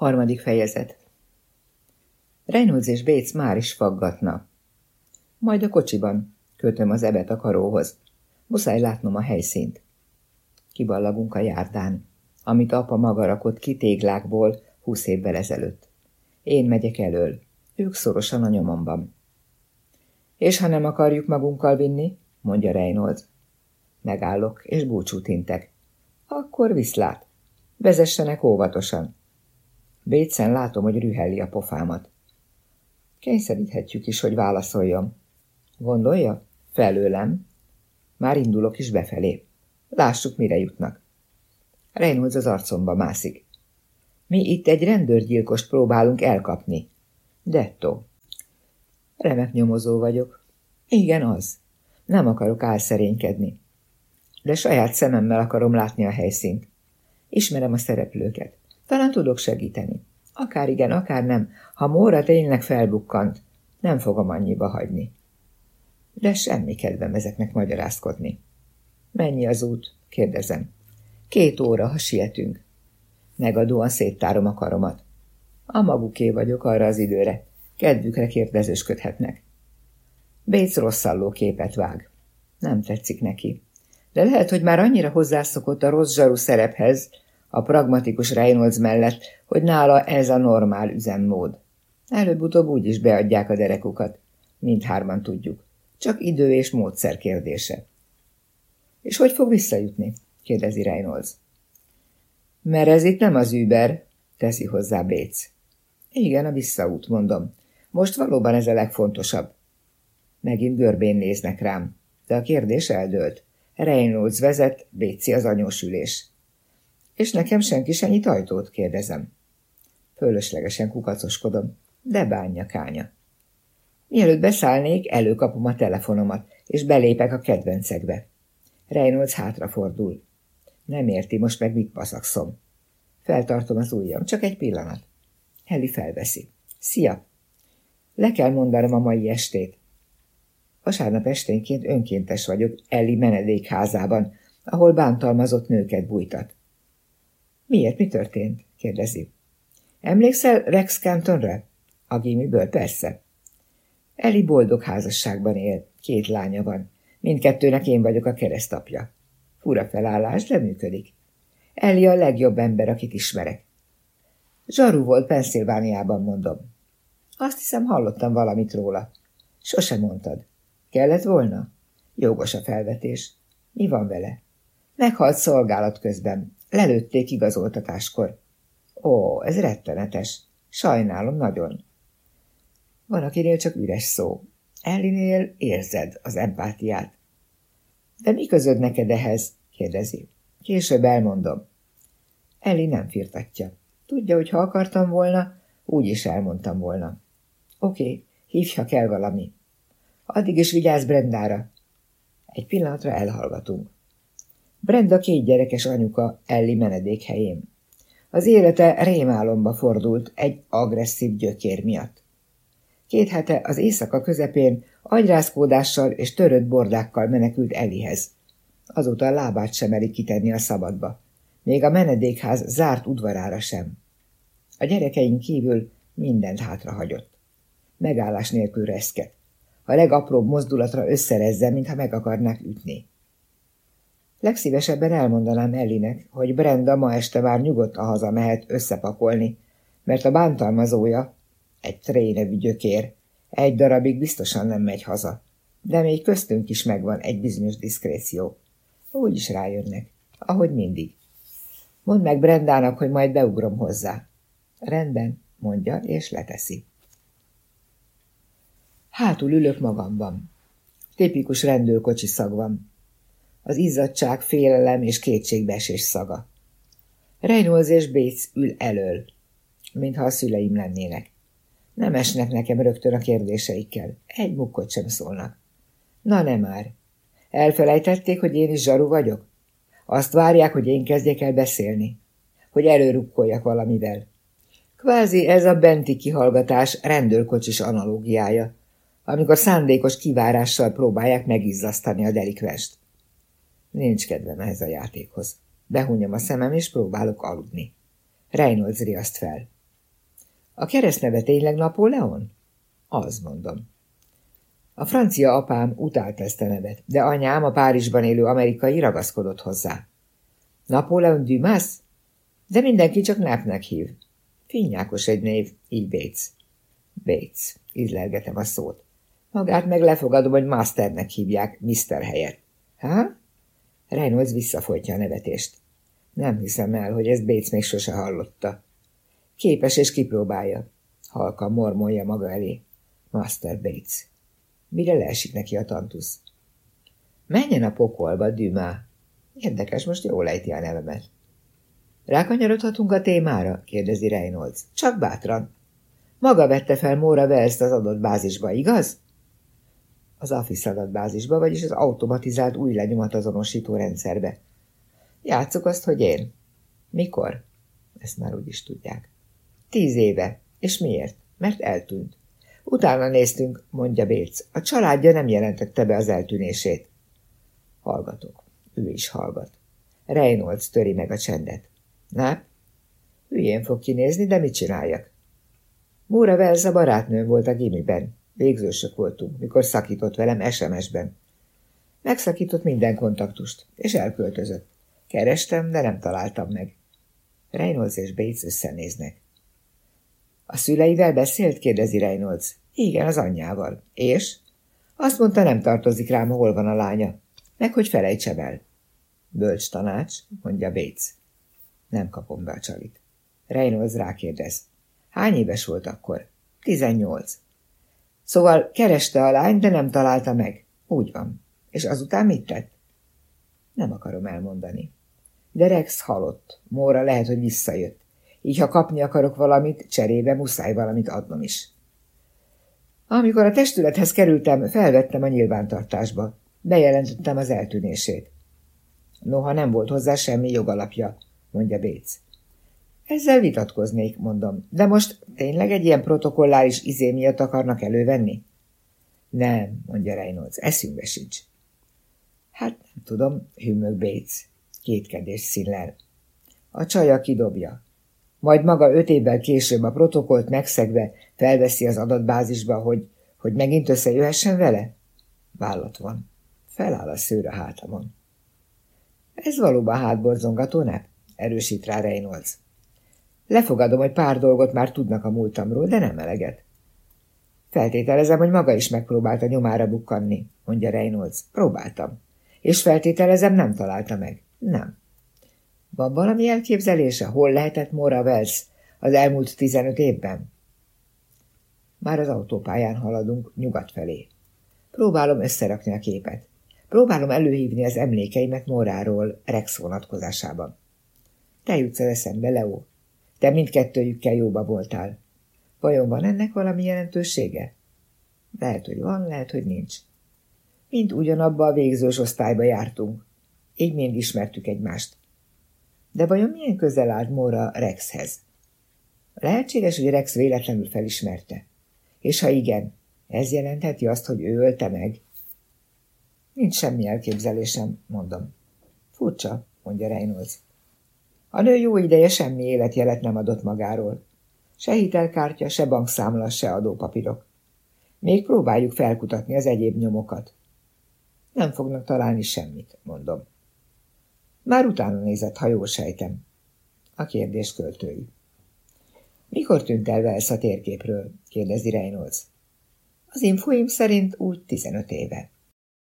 Harmadik fejezet. Reynolds és Bates már is faggatna. Majd a kocsiban, kötöm az ebet a karóhoz. Muszáj látnom a helyszínt. Kiballagunk a járdán, amit apa maga rakott ki téglákból húsz évvel ezelőtt. Én megyek elől, ők szorosan a nyomomban. És ha nem akarjuk magunkkal vinni, mondja Reynolds. Megállok, és búcsút intek. Akkor viszlát. Vezessenek óvatosan. Bécen látom, hogy rühelli a pofámat. Kényszeríthetjük is, hogy válaszoljam. Gondolja? Felőlem. Már indulok is befelé. Lássuk, mire jutnak. Reynolds az arcomba mászik. Mi itt egy rendőrgyilkost próbálunk elkapni. Detto. Remek nyomozó vagyok. Igen, az. Nem akarok álszerénykedni. De saját szememmel akarom látni a helyszínt. Ismerem a szereplőket. Talán tudok segíteni. Akár igen, akár nem. Ha Móra tényleg felbukkant, nem fogom annyiba hagyni. De semmi kedvem ezeknek magyarázkodni. Mennyi az út? kérdezem. Két óra, ha sietünk. Megadóan széttárom a karomat. A maguké vagyok arra az időre. Kedvükre kérdezősködhetnek. Bates rosszalló képet vág. Nem tetszik neki. De lehet, hogy már annyira hozzászokott a rossz zsaru szerephez, a pragmatikus Reynolds mellett, hogy nála ez a normál üzemmód. Előbb-utóbb úgy is beadják a derekukat. Mindhárman tudjuk. Csak idő és módszer kérdése. És hogy fog visszajutni? kérdezi Reynolds. Mert ez itt nem az Uber, teszi hozzá Béc. Igen, a visszaút, mondom. Most valóban ez a legfontosabb. Megint görbén néznek rám, de a kérdés eldőlt. Reynolds vezet, Béci az anyósülés. És nekem senki se nyit ajtót, kérdezem. Fölöslegesen kukacoskodom, de bánja kánya. Mielőtt beszállnék, előkapom a telefonomat, és belépek a kedvencekbe. Reynolds hátrafordul. Nem érti most meg, mit paszakszom. Feltartom az ujjam, csak egy pillanat. Heli felveszi. Szia! Le kell mondanom a mai estét. Vasárnap esténként önkéntes vagyok Elli menedékházában, ahol bántalmazott nőket bújtat. Miért, mi történt? kérdezi. Emlékszel Rex Cantonre? A gimiből, persze. Eli boldog házasságban él, két lánya van. Mindkettőnek én vagyok a keresztapja. Fura felállás, de működik. Eli a legjobb ember, akit ismerek. Zsaru volt Pennsylvániában, mondom. Azt hiszem, hallottam valamit róla. Sose mondtad. Kellett volna? Jogos a felvetés. Mi van vele? Meghalt szolgálat közben. Lelőtték igazoltatáskor. Ó, ez rettenetes. Sajnálom nagyon. Van, akinél csak üres szó. Ellinél érzed az empátiát. De mi közöd neked ehhez? kérdezi. Később elmondom. Elli nem firtatja. Tudja, hogy ha akartam volna, úgy is elmondtam volna. Oké, okay, ha kell valami. Addig is vigyázz Brendára. Egy pillanatra elhallgatunk. Brenda két gyerekes anyuka Elli menedékhelyén. Az élete rémálomba fordult egy agresszív gyökér miatt. Két hete az éjszaka közepén agyrázkódással és törött bordákkal menekült Elihez. Azóta a lábát sem meri kitenni a szabadba. Még a menedékház zárt udvarára sem. A gyerekeink kívül mindent hátrahagyott. Megállás nélkül reszket. A legapróbb mozdulatra összerezze, mintha meg akarnák ütni. Legszívesebben elmondanám Ellinek, hogy Brenda ma este már nyugodtan hazamehet összepakolni, mert a bántalmazója, egy trénevű gyökér, egy darabig biztosan nem megy haza. De még köztünk is megvan egy bizonyos diszkréció. Úgy is rájönnek, ahogy mindig. Mondd meg Brendának, hogy majd beugrom hozzá. Rendben, mondja, és leteszi. Hátul ülök magamban. Tipikus rendőrkocsi szag van az izzadság, félelem és kétségbeesés szaga. Reynolds és Bates ül elől, mintha a szüleim lennének. Nem esnek nekem rögtön a kérdéseikkel, egy mukkot sem szólnak. Na nem már. Elfelejtették, hogy én is zsaru vagyok? Azt várják, hogy én kezdjek el beszélni. Hogy előrukkoljak valamivel. Kvázi ez a benti kihallgatás rendőrkocsis analógiája, amikor szándékos kivárással próbálják megizzasztani a delikvest. Nincs kedvem ehhez a játékhoz. Behúnyom a szemem, és próbálok aludni. Reynolds riaszt fel. A keresztneve tényleg Napóleon? Az mondom. A francia apám utált ezt a nevet, de anyám, a Párizsban élő amerikai ragaszkodott hozzá. Napóleon Dumas? De mindenki csak Napnek hív. Finnyákos egy név, így Bates. Bates, ízlelgetem a szót. Magát meg lefogadom, hogy Masternek hívják, Mr. helyett. Há? Reynolds visszafolytja a nevetést. Nem hiszem el, hogy ezt Bates még sose hallotta. Képes és kipróbálja. Halka mormolja maga elé. Master Bates. Mire leesik neki a tantusz? Menjen a pokolba, Dümá. Érdekes, most jól ejti a nevemet. Rákanyarodhatunk a témára? kérdezi Reynolds. Csak bátran. Maga vette fel Móra Welles az adott bázisba, igaz? Az AFIS adatbázisba, vagyis az automatizált új lenyomatazonosító rendszerbe. Játsszuk azt, hogy én. Mikor? Ezt már úgy is tudják. Tíz éve. És miért? Mert eltűnt. Utána néztünk, mondja Béc. A családja nem jelentette be az eltűnését. Hallgatok. Ő is hallgat. Reynolds töri meg a csendet. Na? Hülyén fog kinézni, de mit csináljak? Móra Wells a barátnőm volt a gimiben. Végzősök voltunk, mikor szakított velem SMS-ben. Megszakított minden kontaktust, és elköltözött. Kerestem, de nem találtam meg. Reynolds és Bates összenéznek. A szüleivel beszélt? kérdezi Reynolds. Igen, az anyjával. És? Azt mondta, nem tartozik rám, hol van a lánya. Meg, hogy felejtsem el. Bölcs tanács, mondja Bates. Nem kapom be a csalit. Reynolds rákérdez. Hány éves volt akkor? Tizennyolc. Szóval kereste a lány, de nem találta meg. Úgy van. És azután mit tett? Nem akarom elmondani. De Rex halott. Móra lehet, hogy visszajött. Így, ha kapni akarok valamit, cserébe muszáj valamit adnom is. Amikor a testülethez kerültem, felvettem a nyilvántartásba. Bejelentettem az eltűnését. Noha nem volt hozzá semmi jogalapja, mondja Béc. Ezzel vitatkoznék, mondom. De most tényleg egy ilyen protokolláris izé miatt akarnak elővenni? Nem, mondja Reynolds, eszünkbe sincs. Hát nem tudom, hűmög Bates. Kétkedés színlel. A csaja kidobja. Majd maga öt évvel később a protokollt megszegve felveszi az adatbázisba, hogy, hogy megint összejöhessen vele? Vállat van. Feláll a szőr a hátamon. Ez valóban hátborzongató, ne? Erősít rá Reynolds. Lefogadom, hogy pár dolgot már tudnak a múltamról, de nem eleget. Feltételezem, hogy maga is megpróbálta nyomára bukkanni, mondja Reynolds. Próbáltam. És feltételezem, nem találta meg. Nem. Van valami elképzelése, hol lehetett Mora Wells az elmúlt tizenöt évben? Már az autópályán haladunk nyugat felé. Próbálom összerakni a képet. Próbálom előhívni az emlékeimet Moráról Rex vonatkozásában. Te jutsz az eszembe, Leo. Te mindkettőjükkel jóba voltál. Vajon van ennek valami jelentősége? Lehet, hogy van, lehet, hogy nincs. Mind ugyanabba a végzős osztályba jártunk. Így mind ismertük egymást. De vajon milyen közel állt Móra Rexhez? Lehetséges, hogy Rex véletlenül felismerte. És ha igen, ez jelentheti azt, hogy ő ölte meg? Nincs semmi elképzelésem, mondom. Furcsa, mondja Reynolds. A nő jó ideje semmi életjelet nem adott magáról. Se hitelkártya, se bankszámla, se adópapírok. Még próbáljuk felkutatni az egyéb nyomokat. Nem fognak találni semmit, mondom. Már utána nézett, ha jól sejtem. A kérdés költői. Mikor tűnt el Wells a térképről? kérdezi Reynolds. Az infoim szerint úgy 15 éve.